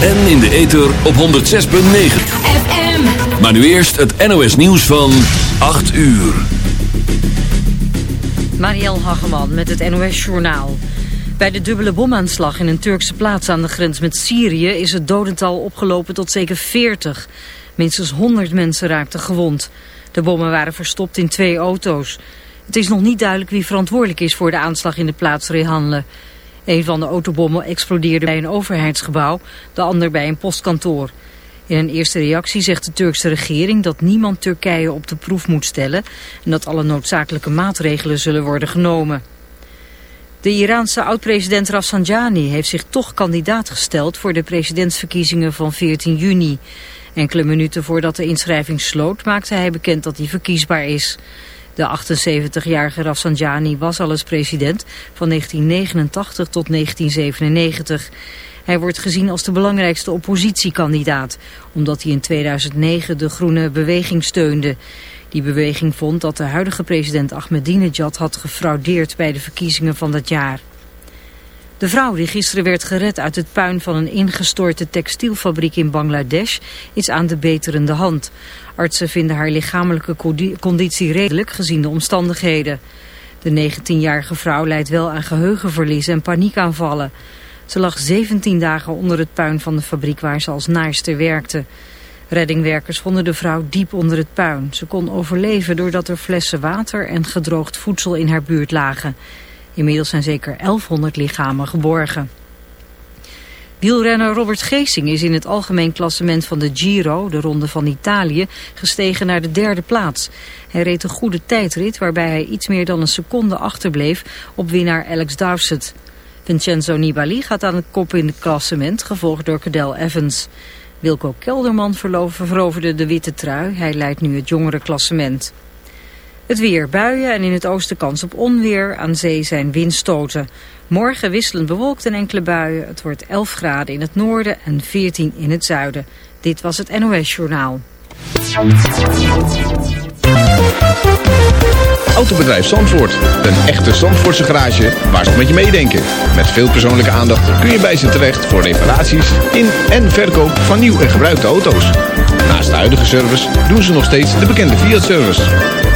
En in de ether op 106.9. FM. Maar nu eerst het NOS nieuws van 8 uur. Marielle Hageman met het NOS Journaal. Bij de dubbele bomaanslag in een Turkse plaats aan de grens met Syrië... is het dodental opgelopen tot zeker 40. Minstens 100 mensen raakten gewond. De bommen waren verstopt in twee auto's. Het is nog niet duidelijk wie verantwoordelijk is voor de aanslag in de plaats Rehanle. Een van de autobommen explodeerde bij een overheidsgebouw, de ander bij een postkantoor. In een eerste reactie zegt de Turkse regering dat niemand Turkije op de proef moet stellen en dat alle noodzakelijke maatregelen zullen worden genomen. De Iraanse oud-president Rafsanjani heeft zich toch kandidaat gesteld voor de presidentsverkiezingen van 14 juni. Enkele minuten voordat de inschrijving sloot maakte hij bekend dat hij verkiesbaar is. De 78-jarige Rafsanjani was al eens president van 1989 tot 1997. Hij wordt gezien als de belangrijkste oppositiekandidaat, omdat hij in 2009 de groene beweging steunde. Die beweging vond dat de huidige president Ahmadinejad had gefraudeerd bij de verkiezingen van dat jaar. De vrouw die gisteren werd gered uit het puin van een ingestorte textielfabriek in Bangladesh is aan de beterende hand. Artsen vinden haar lichamelijke conditie redelijk gezien de omstandigheden. De 19-jarige vrouw leidt wel aan geheugenverlies en paniekaanvallen. Ze lag 17 dagen onder het puin van de fabriek waar ze als naarster werkte. Reddingwerkers vonden de vrouw diep onder het puin. Ze kon overleven doordat er flessen water en gedroogd voedsel in haar buurt lagen. Inmiddels zijn zeker 1100 lichamen geborgen. Wielrenner Robert Geesing is in het algemeen klassement van de Giro, de Ronde van Italië, gestegen naar de derde plaats. Hij reed een goede tijdrit waarbij hij iets meer dan een seconde achterbleef op winnaar Alex Dowsett. Vincenzo Nibali gaat aan het kop in het klassement, gevolgd door Cadel Evans. Wilco Kelderman veroverde de witte trui. Hij leidt nu het jongere klassement. Het weer, buien en in het oosten kans op onweer. Aan zee zijn windstoten. Morgen wisselend bewolkt en enkele buien. Het wordt 11 graden in het noorden en 14 in het zuiden. Dit was het NOS Journaal. Autobedrijf Zandvoort. Een echte Zandvoortse garage waar ze met je meedenken. Met veel persoonlijke aandacht kun je bij ze terecht voor reparaties in en verkoop van nieuw en gebruikte auto's. Naast de huidige service doen ze nog steeds de bekende Fiat-service.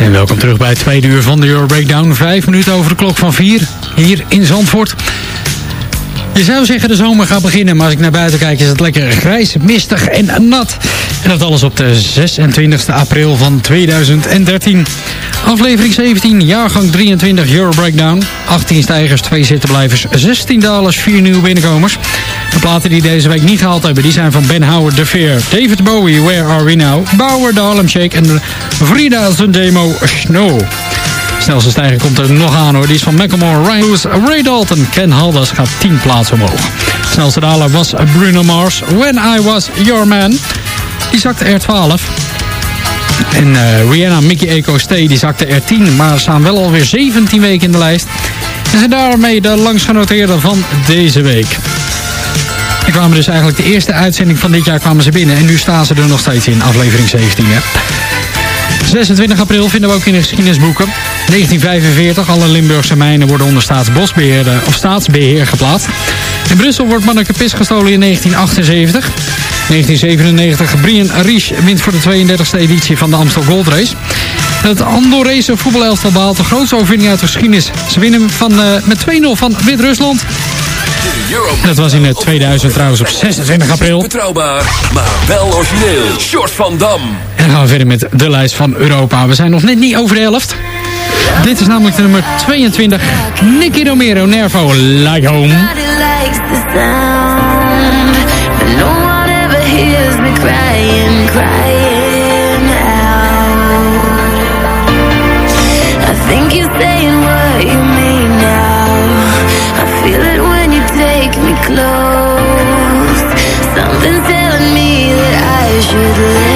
En welkom terug bij het tweede uur van de Euro Breakdown. Vijf minuten over de klok van vier, hier in Zandvoort. Je zou zeggen de zomer gaat beginnen, maar als ik naar buiten kijk is het lekker grijs, mistig en nat. En dat alles op de 26 april van 2013. Aflevering 17, jaargang 23 Euro Breakdown. 18 stijgers, 2 zittenblijvers, 16 dalers, 4 nieuwe binnenkomers. De platen die deze week niet gehaald hebben, die zijn van Ben Howard, The Fear, David Bowie, Where Are We Now, Bauer, The Harlem Shake en Frida zijn demo Snow. Snelste stijger komt er nog aan hoor. Die is van Macklemore, Ryan Lewis, Ray Dalton. Ken Halders gaat 10 plaatsen omhoog. Snelste daler was Bruno Mars. When I Was Your Man. Die zakte er 12. En eh, Rihanna, Mickey Eco Stay, die zakte er 10. Maar staan wel alweer 17 weken in de lijst. En zijn daarmee de langst genoteerde van deze week. Kwamen dus eigenlijk de eerste uitzending van dit jaar kwamen ze binnen. En nu staan ze er nog steeds in, aflevering 17. Hè? 26 april vinden we ook in de geschiedenisboeken. 1945, alle Limburgse mijnen worden onder staatsbosbeheer of staatsbeheer geplaatst. In Brussel wordt Manneke gestolen in 1978. 1997, Brian Ries wint voor de 32e editie van de Amstel Gold Race. Het Andorrese voetbalelftal behaalt de grootste overwinning uit de geschiedenis. Ze winnen van, uh, met 2-0 van Wit-Rusland. Dat was in 2000 trouwens op 26 april. Betrouwbaar, maar wel origineel. Short van Dam. En dan gaan we verder met de lijst van Europa. We zijn nog net niet over de helft. Dit is namelijk de nummer 22. Nicky Romero, Nervo, Like Home. Close. Something's telling me that I should let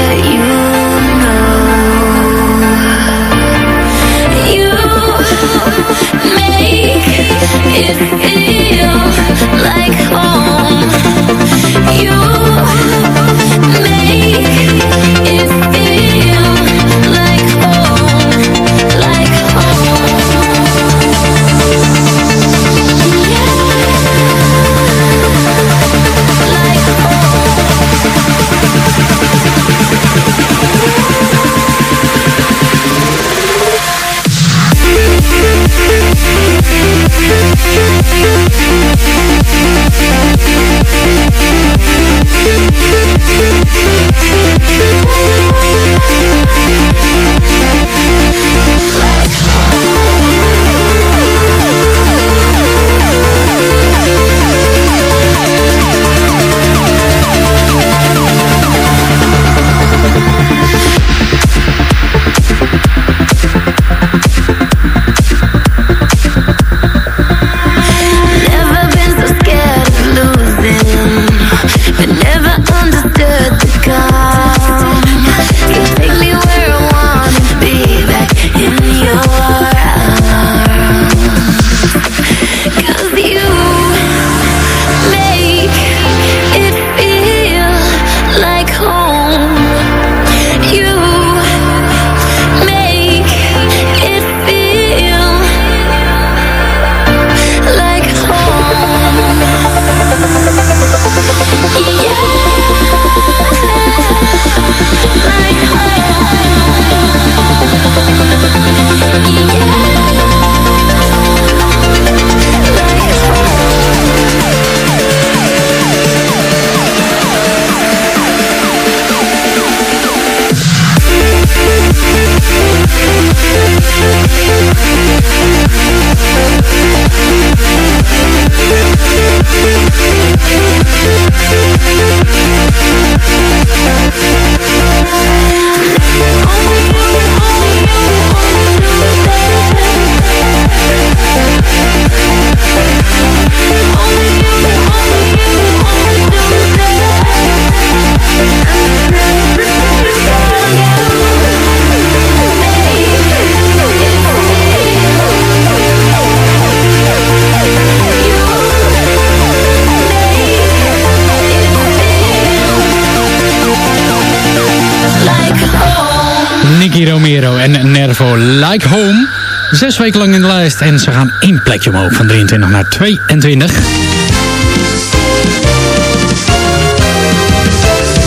Like Home. Zes weken lang in de lijst en ze gaan één plekje omhoog van 23 naar 22.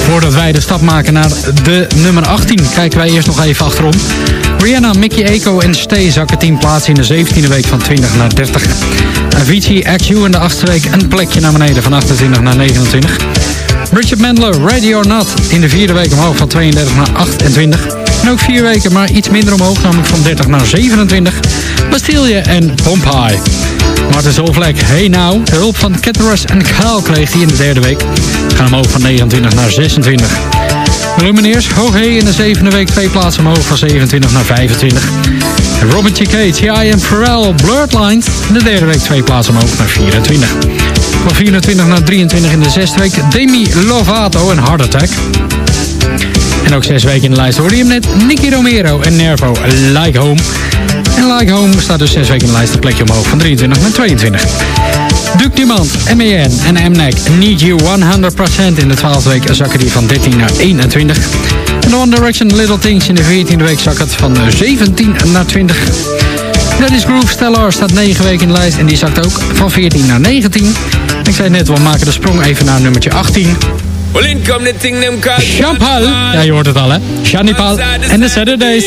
Voordat wij de stap maken naar de nummer 18, kijken wij eerst nog even achterom. Rihanna, Mickey Eco en Stay zakken 10 plaatsen in de 17e week van 20 naar 30. Avicii, XU in de 8e week een plekje naar beneden van 28 naar 29. Richard Mandler, Ready or Not in de vierde week omhoog van 32 naar 28. En ook vier weken maar iets minder omhoog, namelijk van 30 naar 27. Bastille en Pompeii. Martin Solvlek, Hey Now. De hulp van Caterus en Kaal kreeg hij in de derde week. Ze gaan omhoog van 29 naar 26. Lumineers, Hoog Hey in de zevende week twee plaatsen omhoog van 27 naar 25. En Robin T.K., T.I. en Pharrell, Blurred Lines. In de derde week twee plaatsen omhoog naar 24. Van 24 naar 23 in de zesde week Demi Lovato en Heart Attack. En ook zes weken in de lijst hoorde je hem net. Nicky Romero en Nervo, Like Home. En Like Home staat dus zes weken in de lijst een plekje omhoog van 23 naar 22. Duke Dumont, M.A.N. en Mnek Need You 100% in de 12e week zakken die van 13 naar 21. En One Direction Little Things in de 14e week zak het van 17 naar 20. Dennis Groove Stellar staat 9 weken in de lijst en die zakt ook van 14 naar 19. Ik zei net, we maken de sprong even naar nummertje 18. Well, in come the thing them call Champal. Ja, je hoort het al, hè? Shanipal en de Saturdays.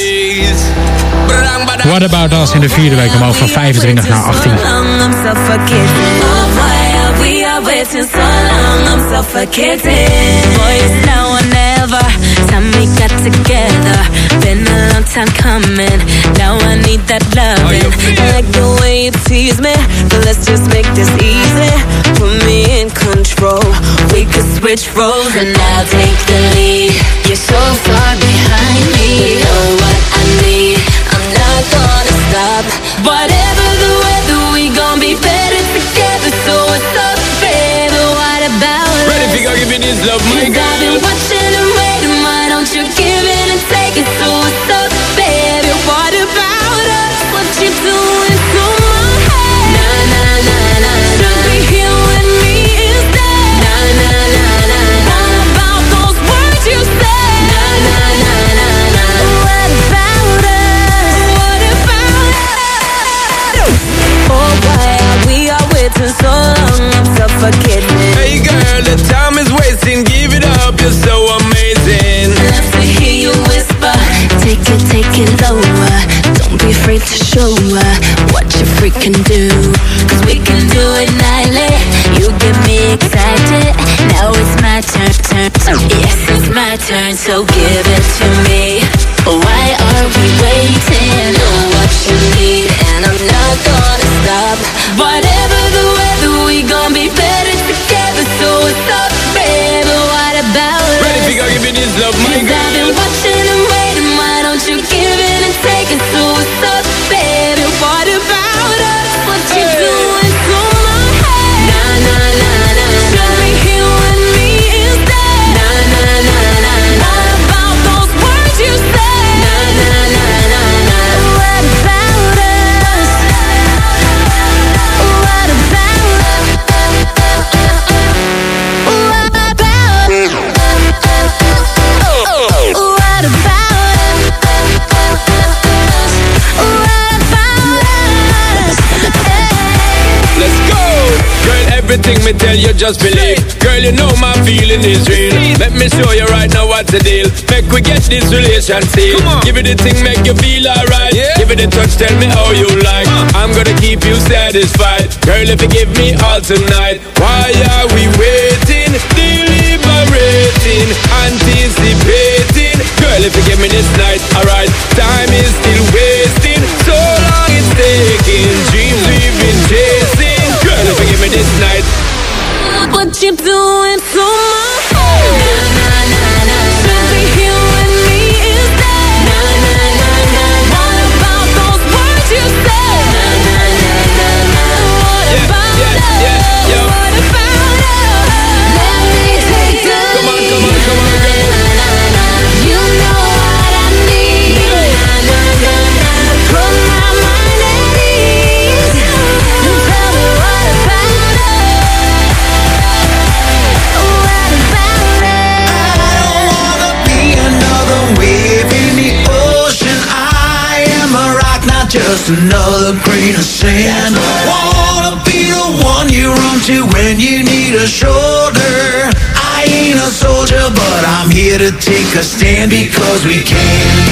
What About Us in de vierde week omhoog van 25 naar 18. long, I'm suffocating. Oh, why are we are waiting so long? I'm suffocating. Boy, it's now or never. Time we got together. Been time coming. Now I need that loving. I like the way you tease me, but let's just make this easy. Put me in control. We could switch roles and I'll take the lead. You're so far behind me. You know what I need. I'm not gonna stop. Whatever the weather, we gon' be better together. So what's up, baby? What about Ready us? fi go give me this love, my Cause I've been watching are so long? I'm suffocating. Hey girl, the time is wasting Give it up, you're so amazing love to hear you whisper. Take it, take it lower. Don't be afraid to show her what you freaking do. Cause we can do it nightly. You get me excited. Now it's my turn. Yes, it's my turn, so give it to me. Tell you just believe. Girl, you know my feeling is real. Let me show you right now what's the deal. Make we get this relation sealed Give it the thing, make you feel alright. Give it a touch, tell me how you like. I'm gonna keep you satisfied. Girl, if you give me all tonight Why are we waiting? Deliberating Anticipating. Girl, if you give me this night, alright Time is still wasting take a stand because we can.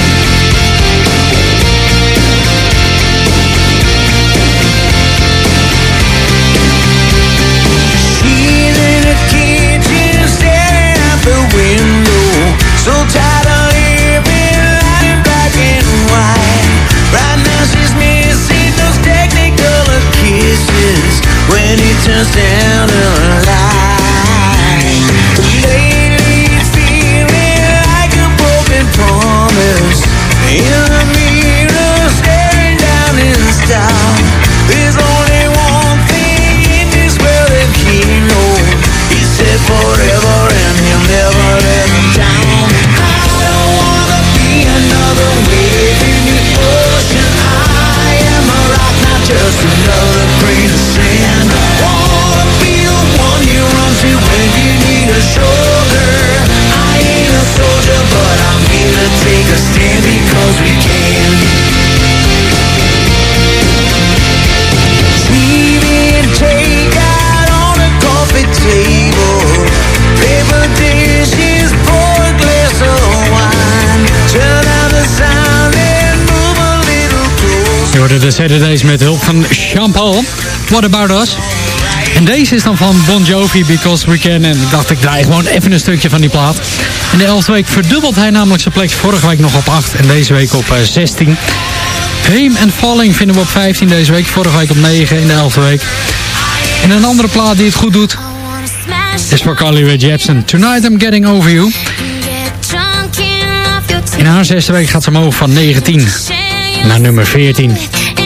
Je hoorde de Saturdays met hulp van Jean-Paul. What About Us? En deze is dan van Bon Jovi, Because We Can. En dacht, ik draai gewoon even een stukje van die plaat. In de 11e week verdubbelt hij namelijk zijn plek. Vorige week nog op 8 en deze week op 16. Fame and Falling vinden we op 15 deze week. Vorige week op 9 in de 11e week. En een andere plaat die het goed doet... is voor Carly Rae Jepsen. Tonight I'm Getting Over You. In haar zesde week gaat ze omhoog van 19 naar nummer 14.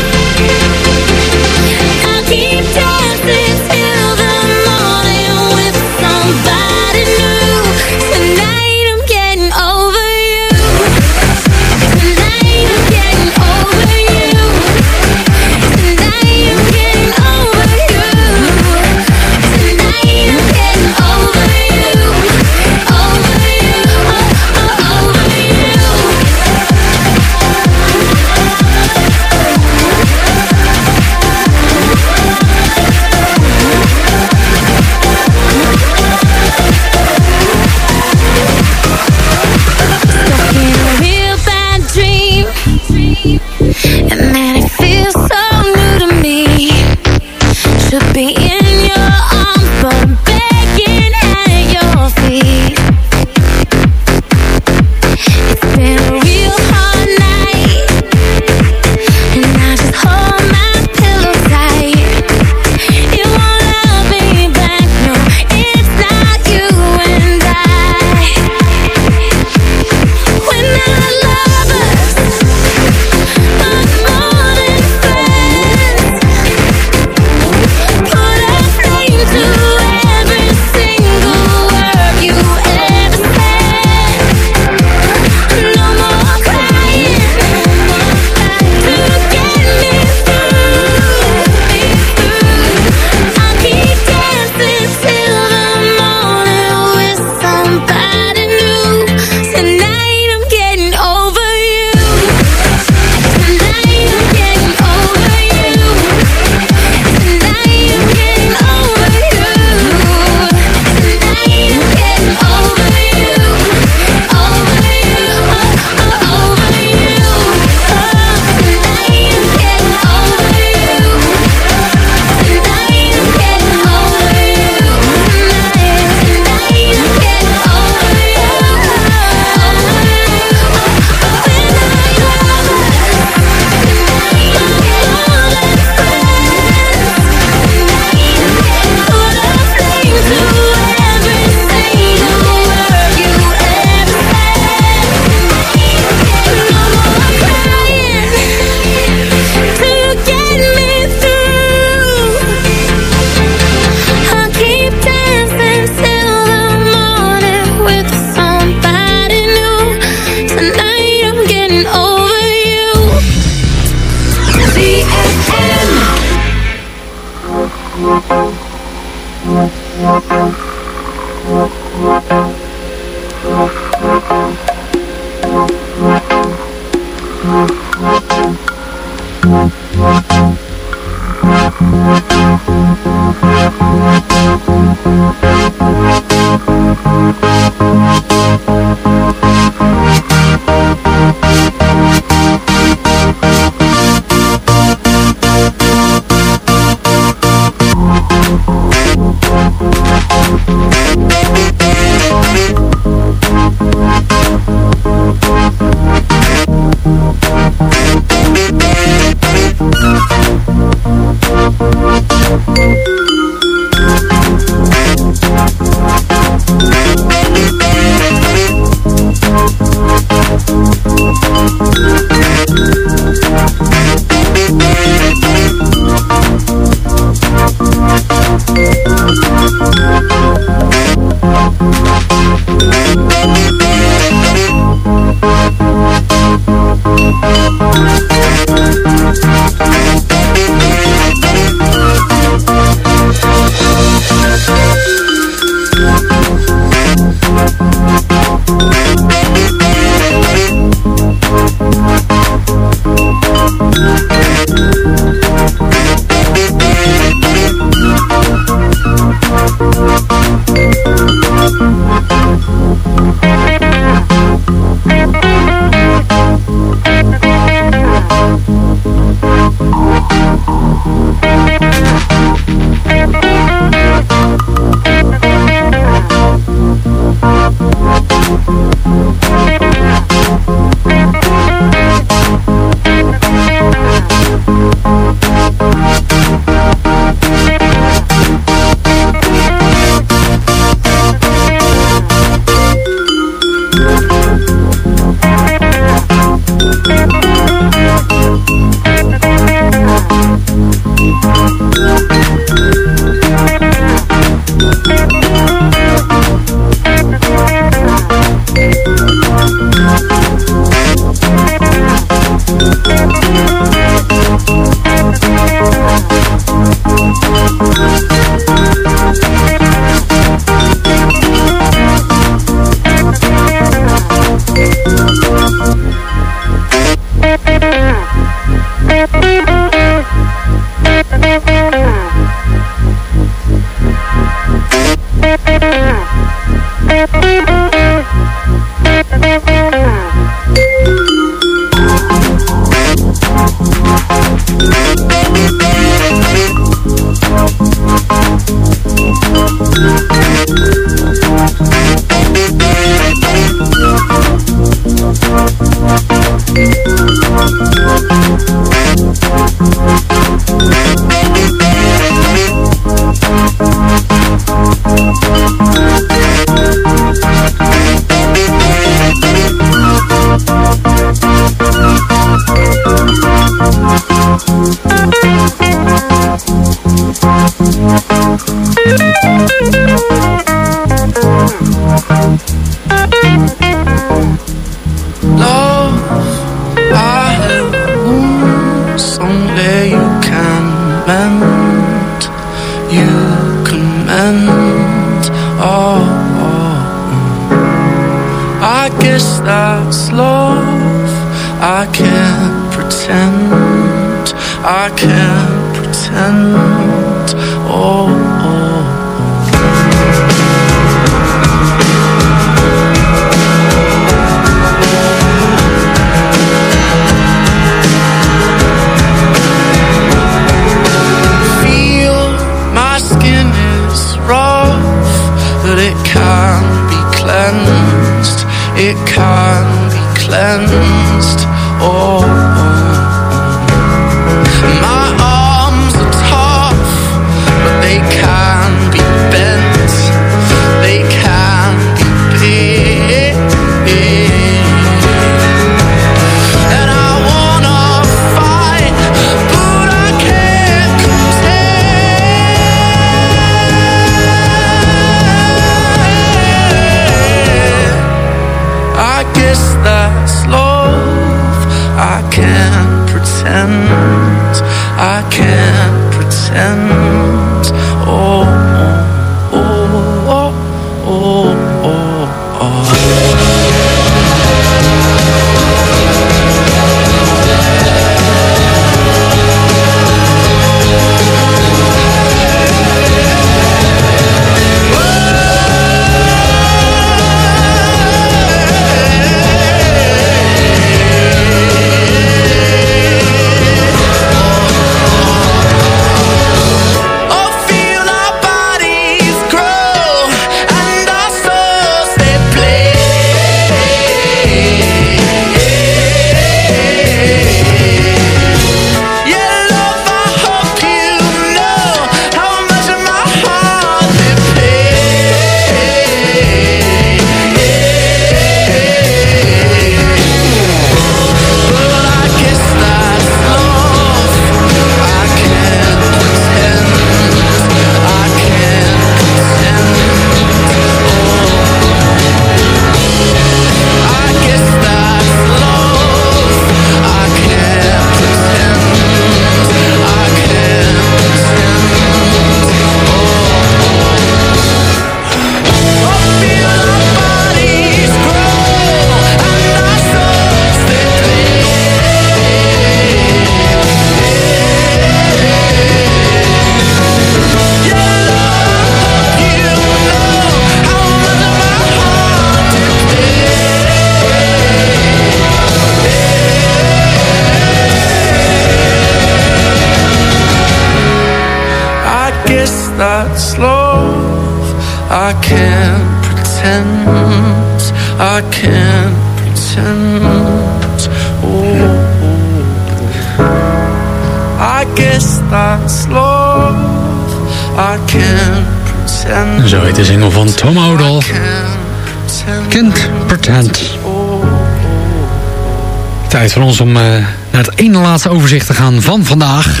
Voor ons om eh, naar het ene laatste overzicht te gaan van vandaag.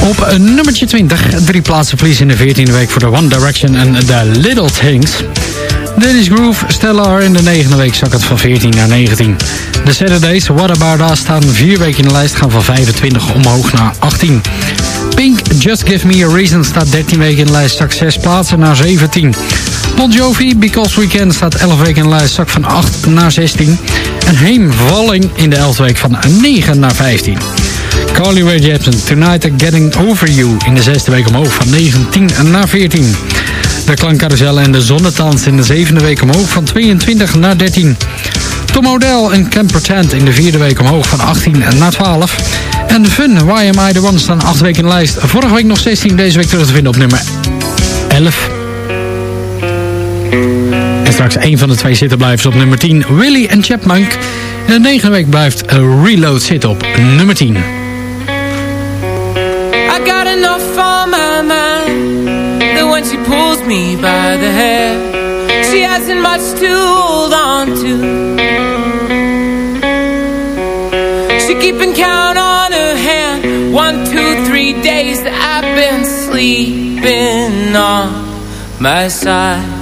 Op eh, nummertje 20, drie plaatsen verlies in de 14e week voor de One Direction en The Little Things. Dennis Groove, Stellar in de negende week zak het van 14 naar 19. De Saturdays, What About Us staan vier weken in de lijst, gaan van 25 omhoog naar 18. Pink, Just Give Me A Reason staat 13 weken in de lijst, zak 6 plaatsen naar 17. Bon Jovi, Because We Can staat 11 weken in lijst, zak van 8 naar 16. En Heem Valling in de 11e week van 9 naar 15. Carly Rae Jepsen, Tonight I'm Getting Over You in de zesde week omhoog van 19 naar 14. De klankcarousel en de zonnetans in de zevende week omhoog van 22 naar 13. Tom O'Dell en Camp Pretend in de vierde week omhoog van 18 naar 12. En Fun, Why Am I The One staan acht weken in lijst. Vorige week nog 16, deze week terug te vinden op nummer 11 straks één van de twee zitten blijft op nummer 10. Willy en Chapmunk. En de negende week blijft eh, Reload zitten op nummer 10. I got enough on my mind. the one she pulls me by the hair. She hasn't much to hold on to. She keeping count on her hand. One, two, three days that I've been sleeping on my side.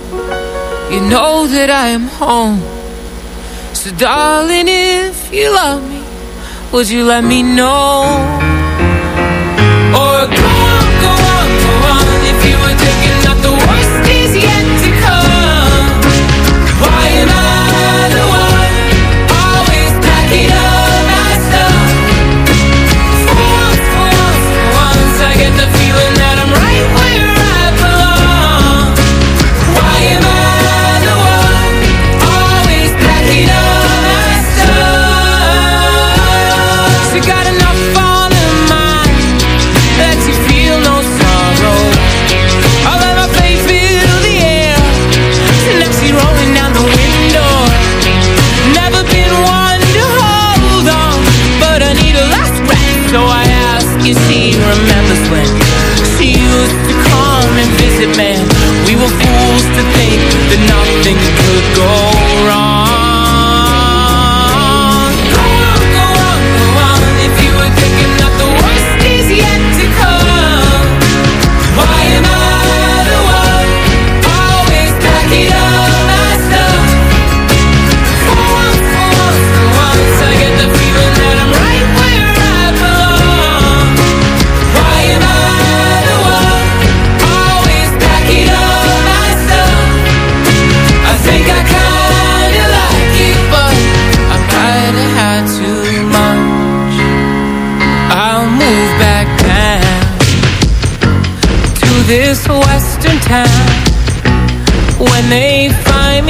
know that I am home. So darling, if you love me, would you let me know?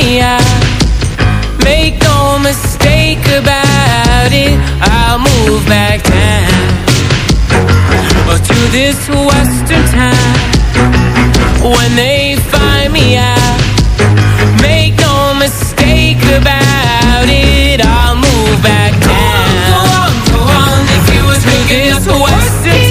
mia Make no mistake about it. I'll move back down To this western When they find me out Make no mistake about it. I'll move back down on, on, If was to this western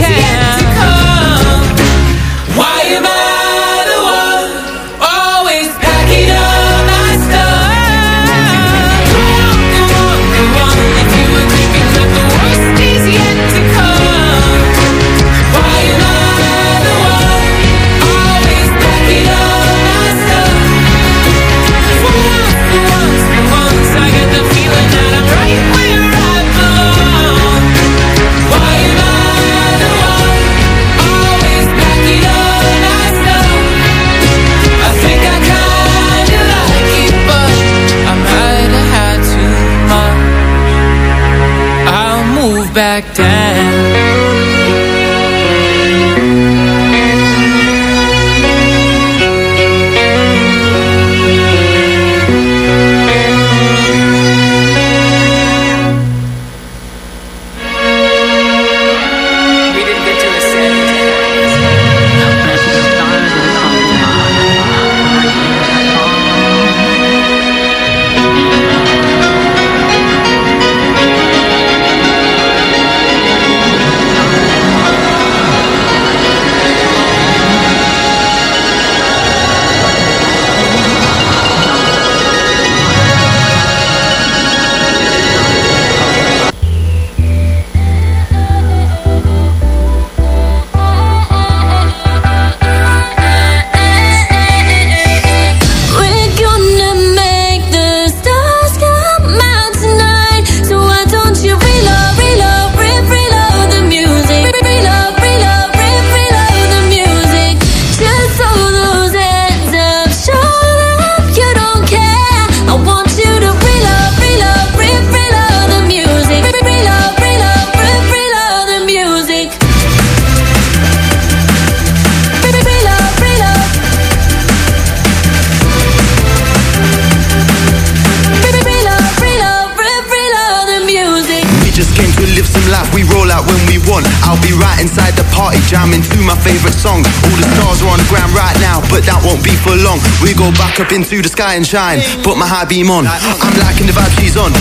We go back up into the sky and shine. Put my high beam on. I'm liking the vibe she's on.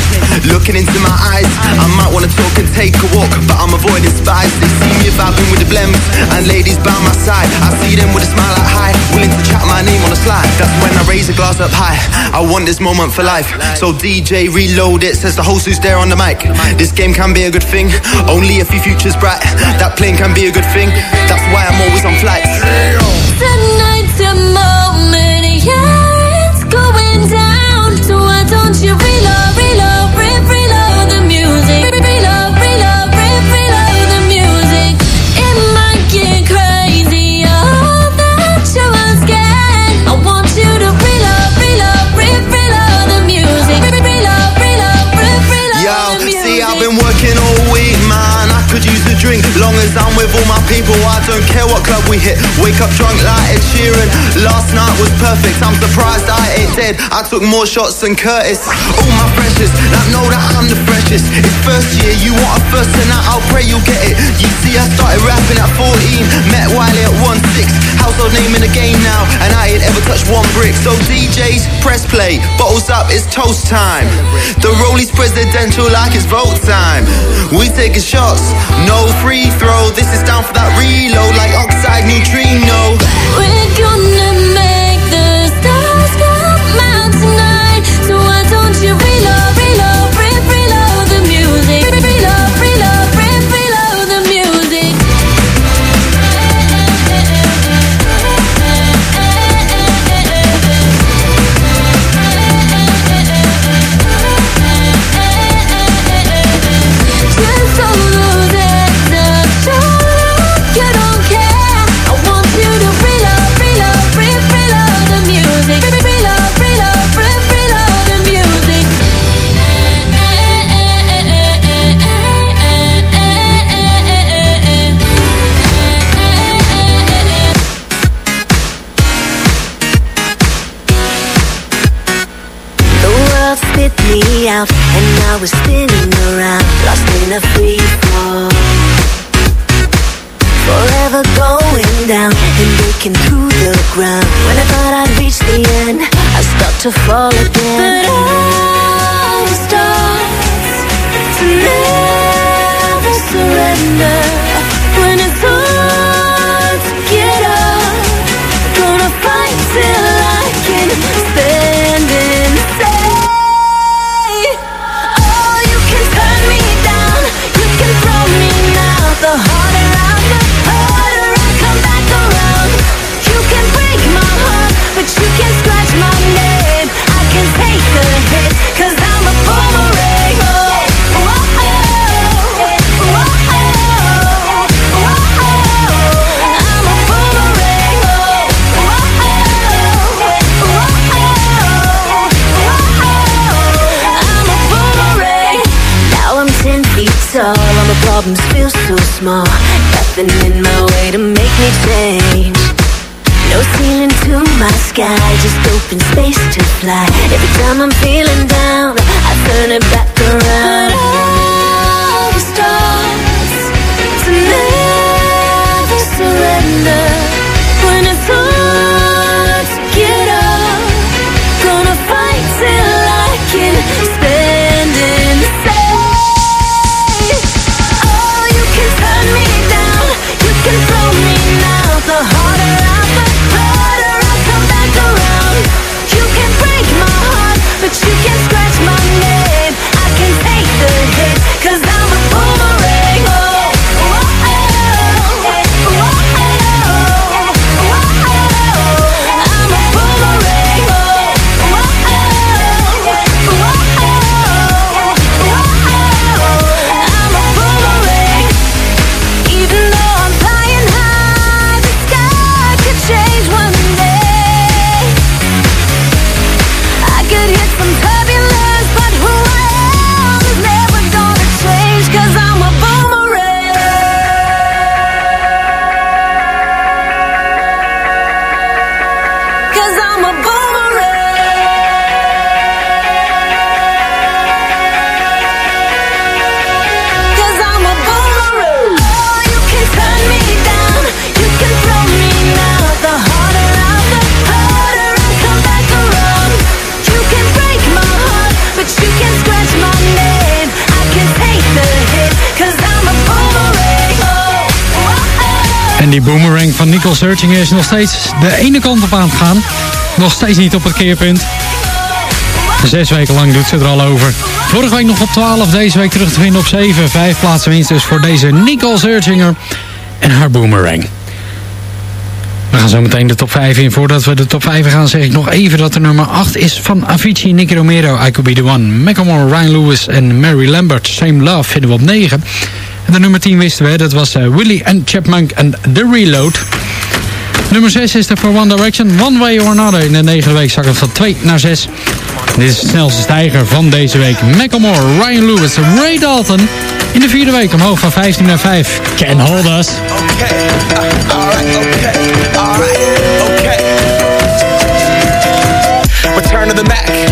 Looking into my eyes, I might wanna talk and take a walk, but I'm avoiding spies. They see me vibing with the blems and ladies by my side. I see them with a smile like hi, willing to chat my name on the slide. That's when I raise a glass up high. I want this moment for life. So DJ reload it, says the host who's there on the mic. This game can be a good thing, only if your future's bright. That plane can be a good thing. That's why I'm always on flights. Tonight's a don't you. Reload, reload, drink. Long as I'm with all my people, I don't care what club we hit. Wake up drunk like Ed Sheeran. Last night was perfect. I'm surprised I ain't dead. I took more shots than Curtis. All my freshest, now know that I'm the freshest. It's first year, you want a first tonight, I'll pray you'll get it. You see, I started rapping at 14, met Wiley at 1-6. Household name in the game now, and I ain't ever touched one brick. So DJs, press play, bottles up, it's toast time. The Rollies presidential like it's vote time. We taking shots, no free throw. This is down for that reload like oxide neutrino. We're gonna make the stars come out tonight. So why don't you to fall again. But all sky, just open space to fly. Every time I'm feeling down, I turn it back around. Boomerang van Nicole Searchinger is nog steeds de ene kant op aan het gaan. Nog steeds niet op het keerpunt. Zes weken lang doet ze er al over. Vorige week nog op 12, deze week terug te vinden op 7. Vijf plaatsen winst dus voor deze Nicole Searchinger en haar boomerang. We gaan zo meteen de top 5 in. Voordat we de top 5 gaan zeg ik nog even dat de nummer 8 is van Avicii, Nicky Romero, I Could Be The One, Macklemore, Ryan Lewis en Mary Lambert. Same Love vinden we op 9. En de nummer 10 wisten we, dat was uh, Willy and Chipmunk en The Reload. Nummer 6 is er voor One Direction, One Way or Another. In de negende week zak het van 2 naar 6. Dit is de snelste stijger van deze week. Macklemore, Ryan Lewis, Ray Dalton. In de vierde week omhoog van 15 naar 5. Can Hold Us. Okay, uh, alright, okay, alright, okay. Return to the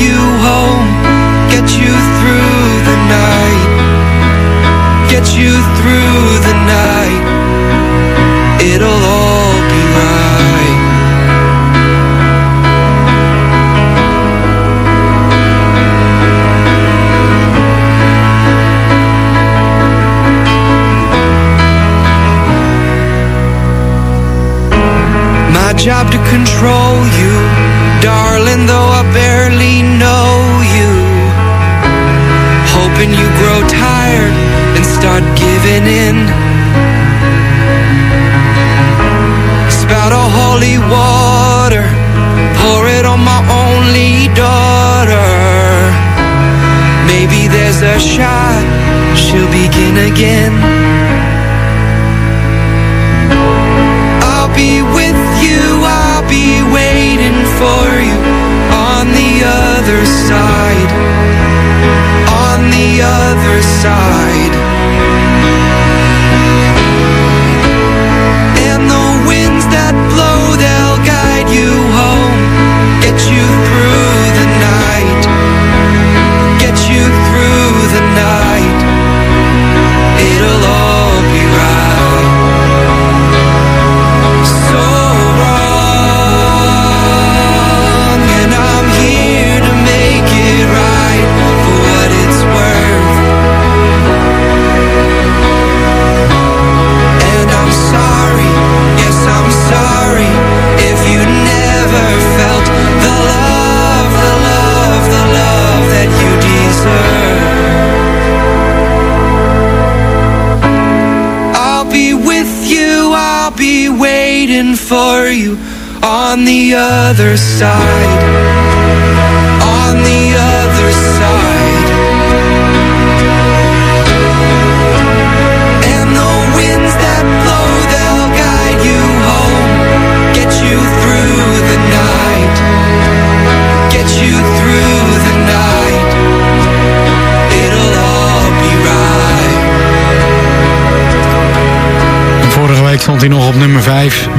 You home, get you through the night, get you through the night. It'll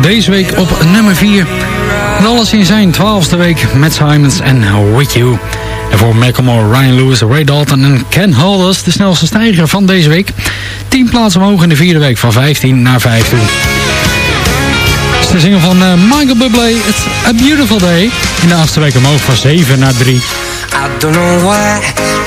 Deze week op nummer 4. En alles in zijn twaalfde week met Simons en With You. En voor Macklemore, Ryan Lewis, Ray Dalton en Ken Holders de snelste stijger van deze week. 10 plaatsen omhoog in de vierde week van 15 naar 15. Het is de single van eh, Michael Bublé, It's a Beautiful Day. In de achtste week omhoog van 7 naar 3. I don't know why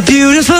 a beautiful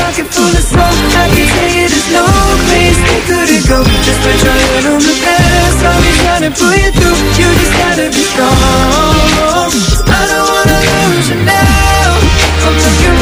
pocket full of soul I can tell you there's no place we couldn't go. Just put your head on the I'll be trying to pull you through. You just gotta be strong. I don't wanna lose you now. I'm looking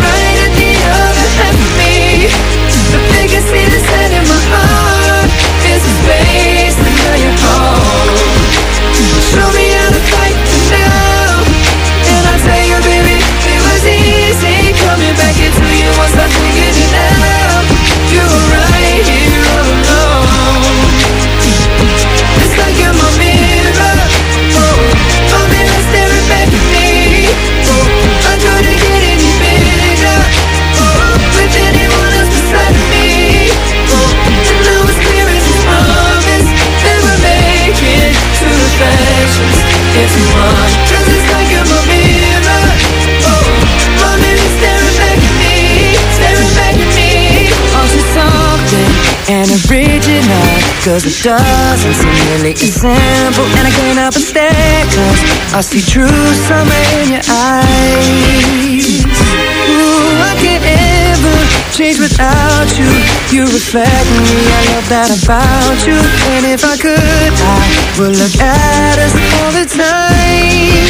Cause it doesn't seem really as simple And I can't help but stare Cause I see true summer in your eyes. Ooh, I can't ever change without you. You reflect me, I love that about you. And if I could, I would look at us all the time.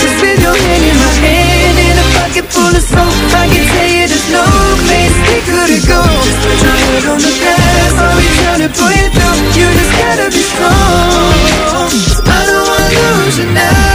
Just with your hand in my hand And a pocket full of soap. I can tell you there's no place we couldn't go put your head on the past To pull you through You just gotta be strong. I don't wanna lose you now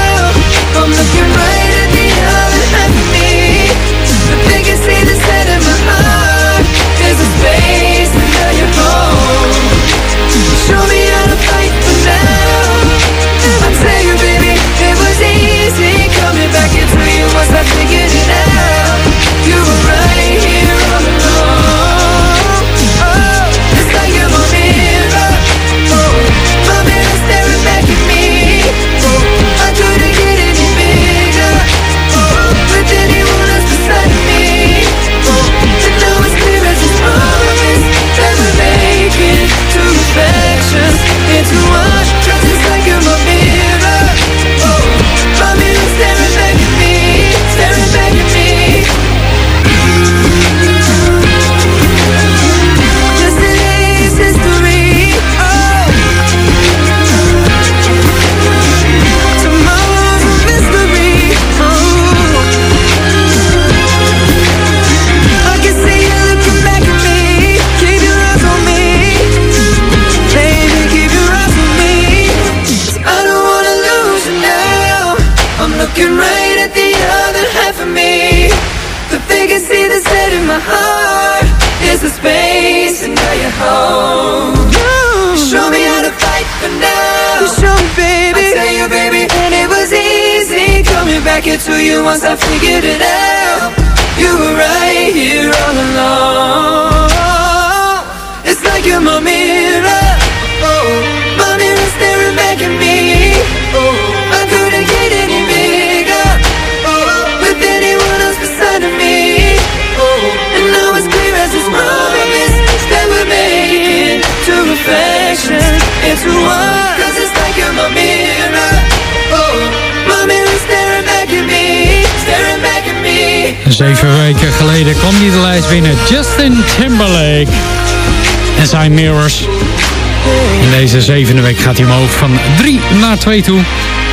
deze zevende week gaat hij omhoog van 3 naar 2 toe.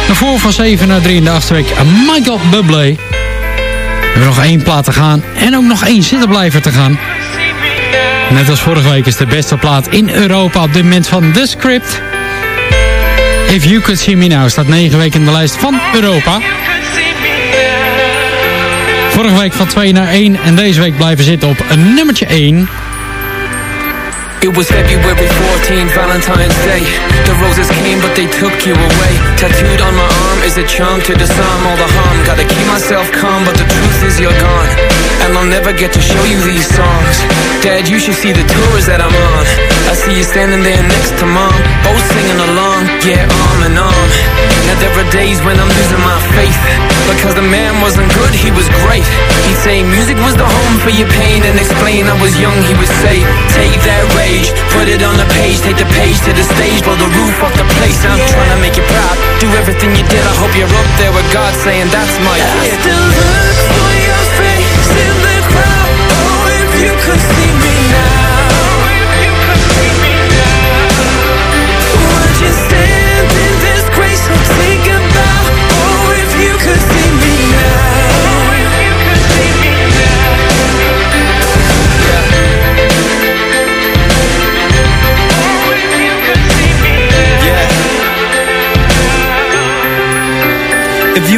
Daarvoor van 7 naar 3 in de achtste week. Michael Bublé. We hebben nog één plaat te gaan. En ook nog één zittenblijver te gaan. Net als vorige week is de beste plaat in Europa op dit moment van The Script. If You Could See Me Now staat 9 weken in de lijst van Europa. Vorige week van 2 naar 1 en deze week blijven zitten op een nummertje 1. It was February 14th, Valentine's Day. The roses came, but they took you away. Tattooed on my arm is a charm to disarm all the harm. Gotta keep myself calm, but the truth is you're gone. And I'll never get to show you these songs. Dad, you should see the tours that I'm on. I see you standing there next to mom, both singing along, yeah, arm in arm. Now there are days when I'm losing my faith. Because the man wasn't good, he was great. He'd say music was the home for your pain and explain I was young, he would say, take that rage, put it on the page, take the page to the stage, blow the roof off the place. I'm trying to make you proud, do everything you did. I hope you're up there with God saying that's my I kid. still look for your face in the crowd. Oh, if you could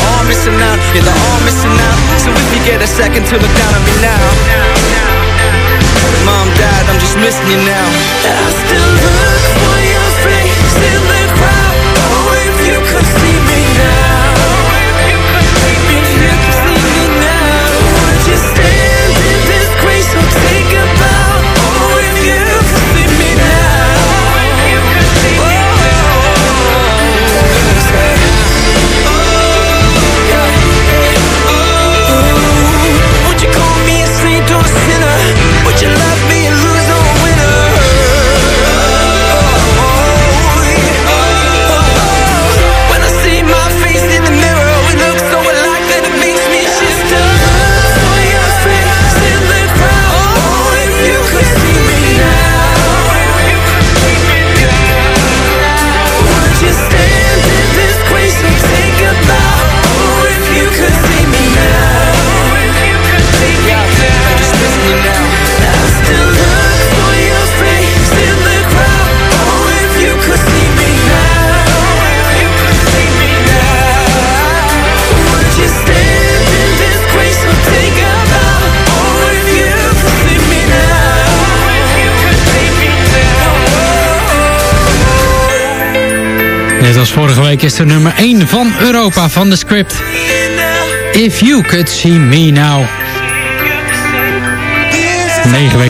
they're all missing out, yeah, they're all missing out. So if you get a second to look down at me now. Mom, dad, I'm just missing you now. I still Vorige week is de nummer 1 van Europa van de script. If you could see me now. 9 weken.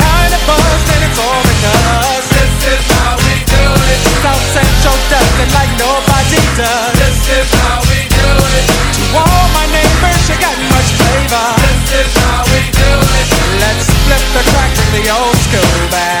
buzzed and it's all because this is how we do it. South Central does it like nobody does. This is how we do it. To all my neighbors, you got much flavor. This is how we do it. Let's flip the crack in the old school back.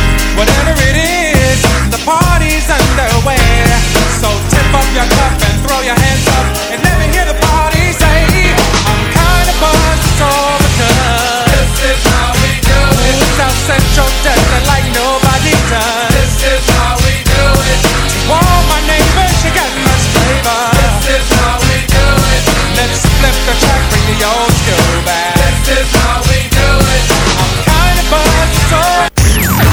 Whatever it is, the party's underway. So tip up your cup and throw your hands up and let me hear the party say, I'm kinda buzzed, it's all because this is how we do it. South Central does it like nobody does.